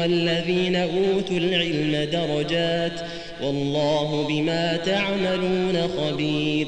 والذين أوتوا العلم درجات والله بما تعملون خبير